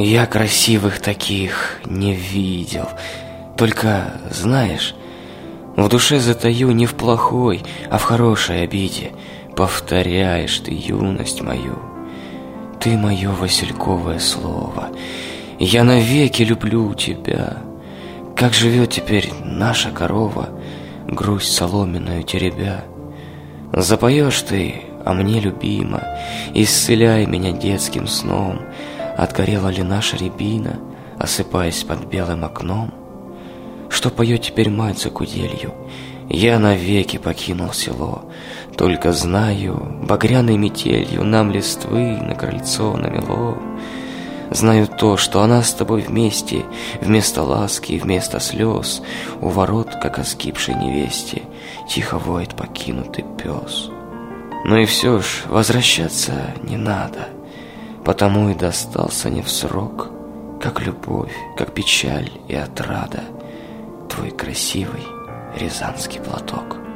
Я красивых таких не видел. Только, знаешь, в душе затаю не в плохой, а в хорошей обиде. Повторяешь ты юность мою. Ты мое васильковое слово. Я навеки люблю тебя. Как живет теперь наша корова, грусть соломенную теребя. Запоешь ты, а мне любима, исцеляй меня детским сном. Отгорела ли наша рябина, осыпаясь под белым окном? Что поет теперь мать за куделью? Я навеки покинул село, Только знаю, багряной метелью Нам листвы на крыльцо намело. Знаю то, что она с тобой вместе, Вместо ласки и вместо слез, У ворот, как о скипшей невесте, Тихо воет покинутый пес. Но и все ж возвращаться не надо, Потому и достался не в срок, Как любовь, как печаль и отрада, Твой красивый рязанский платок.